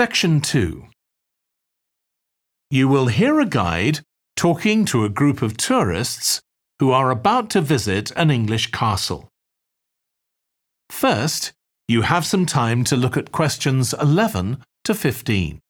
Section 2 You will hear a guide talking to a group of tourists who are about to visit an English castle. First, you have some time to look at questions 11 to 15.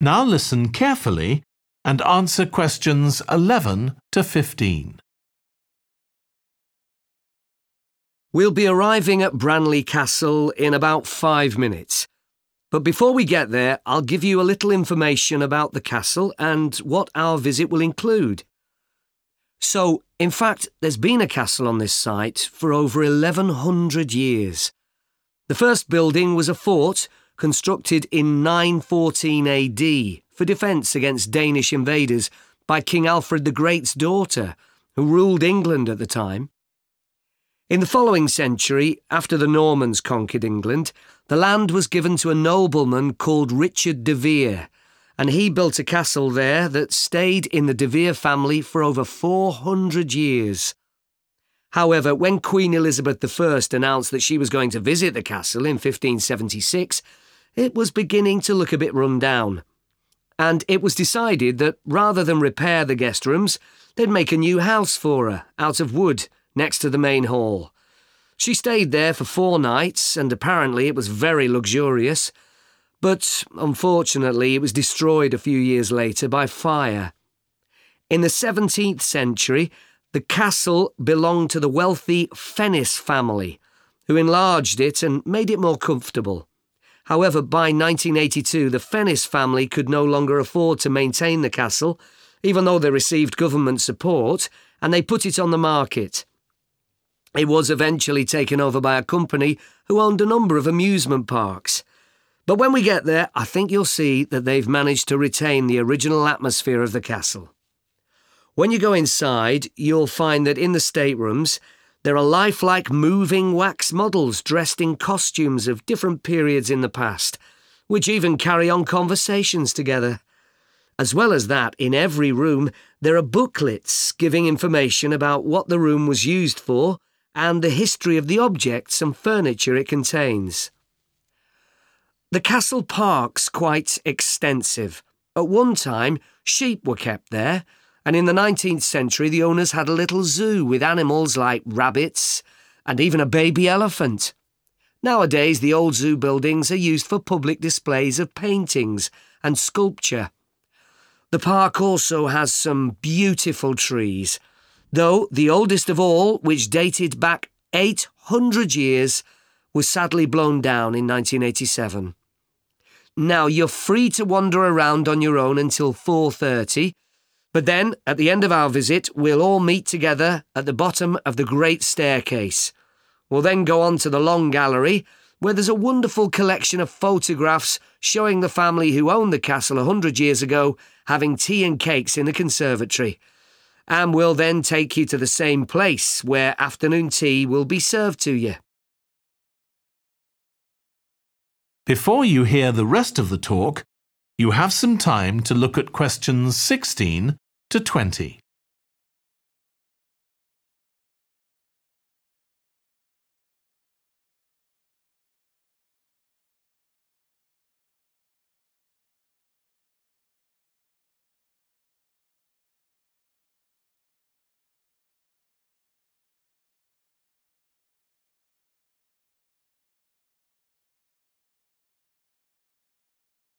Now listen carefully and answer questions 11 to 15. We'll be arriving at Branley Castle in about five minutes. But before we get there, I'll give you a little information about the castle and what our visit will include. So, in fact, there's been a castle on this site for over 1100 years. The first building was a fort constructed in 914 AD for defence against Danish invaders by King Alfred the Great's daughter, who ruled England at the time. In the following century, after the Normans conquered England, the land was given to a nobleman called Richard de Vere, and he built a castle there that stayed in the De Vere family for over 400 years. However, when Queen Elizabeth I announced that she was going to visit the castle in 1576, it was beginning to look a bit run down. And it was decided that rather than repair the guest rooms, they'd make a new house for her out of wood next to the main hall. She stayed there for four nights, and apparently it was very luxurious. But unfortunately, it was destroyed a few years later by fire. In the 17th century, the castle belonged to the wealthy Fennis family, who enlarged it and made it more comfortable. However, by 1982, the Fennis family could no longer afford to maintain the castle, even though they received government support, and they put it on the market. It was eventually taken over by a company who owned a number of amusement parks. But when we get there, I think you'll see that they've managed to retain the original atmosphere of the castle. When you go inside, you'll find that in the staterooms, there are lifelike moving wax models dressed in costumes of different periods in the past, which even carry on conversations together. As well as that, in every room, there are booklets giving information about what the room was used for and the history of the objects and furniture it contains. The castle park's quite extensive. At one time, sheep were kept there, and in the 19th century, the owners had a little zoo with animals like rabbits and even a baby elephant. Nowadays, the old zoo buildings are used for public displays of paintings and sculpture. The park also has some beautiful trees, though the oldest of all, which dated back 800 years, was sadly blown down in 1987. Now you're free to wander around on your own until 4:30 but then, at the end of our visit, we'll all meet together at the bottom of the great staircase. We'll then go on to the long gallery, where there's a wonderful collection of photographs showing the family who owned the castle a hundred years ago having tea and cakes in the conservatory. And we'll then take you to the same place where afternoon tea will be served to you. Before you hear the rest of the talk, you have some time to look at questions 16 to 20.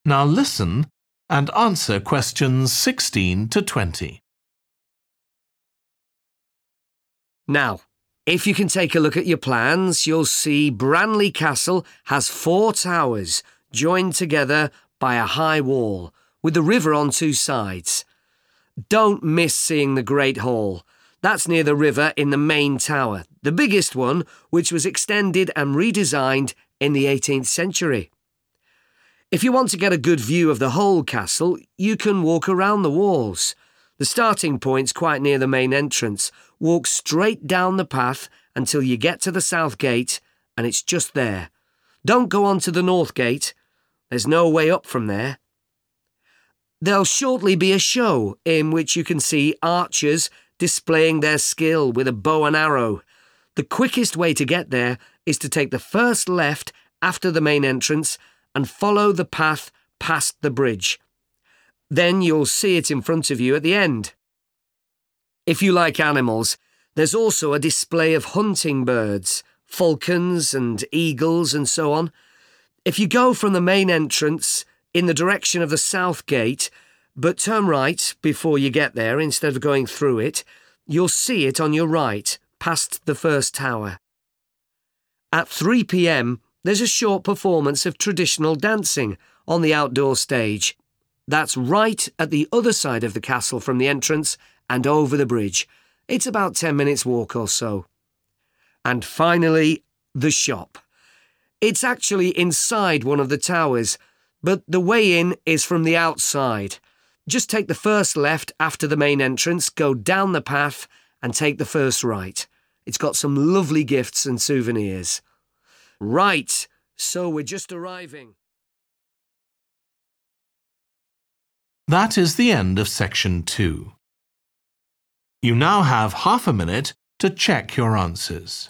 Now listen and answer questions 16 to 20. Now, if you can take a look at your plans, you'll see Branley Castle has four towers joined together by a high wall with the river on two sides. Don't miss seeing the Great Hall. That's near the river in the main tower. the biggest one, which was extended and redesigned in the 18th century. If you want to get a good view of the whole castle, you can walk around the walls. The starting point's quite near the main entrance. Walk straight down the path until you get to the south gate, and it's just there. Don't go on to the north gate. There's no way up from there. There'll shortly be a show in which you can see archers displaying their skill with a bow and arrow. The quickest way to get there is to take the first left after the main entrance and follow the path past the bridge. Then you'll see it in front of you at the end. If you like animals, there's also a display of hunting birds, falcons and eagles and so on. If you go from the main entrance in the direction of the south gate, but turn right before you get there instead of going through it, you'll see it on your right, past the first tower. At 3 pm, there's a short performance of traditional dancing on the outdoor stage. That's right at the other side of the castle from the entrance and over the bridge. It's about 10 minutes' walk or so. And finally, the shop. It's actually inside one of the towers, but the way in is from the outside. Just take the first left after the main entrance, go down the path, and take the first right. It's got some lovely gifts and souvenirs. Right, so we're just arriving. That is the end of section two. You now have half a minute to check your answers.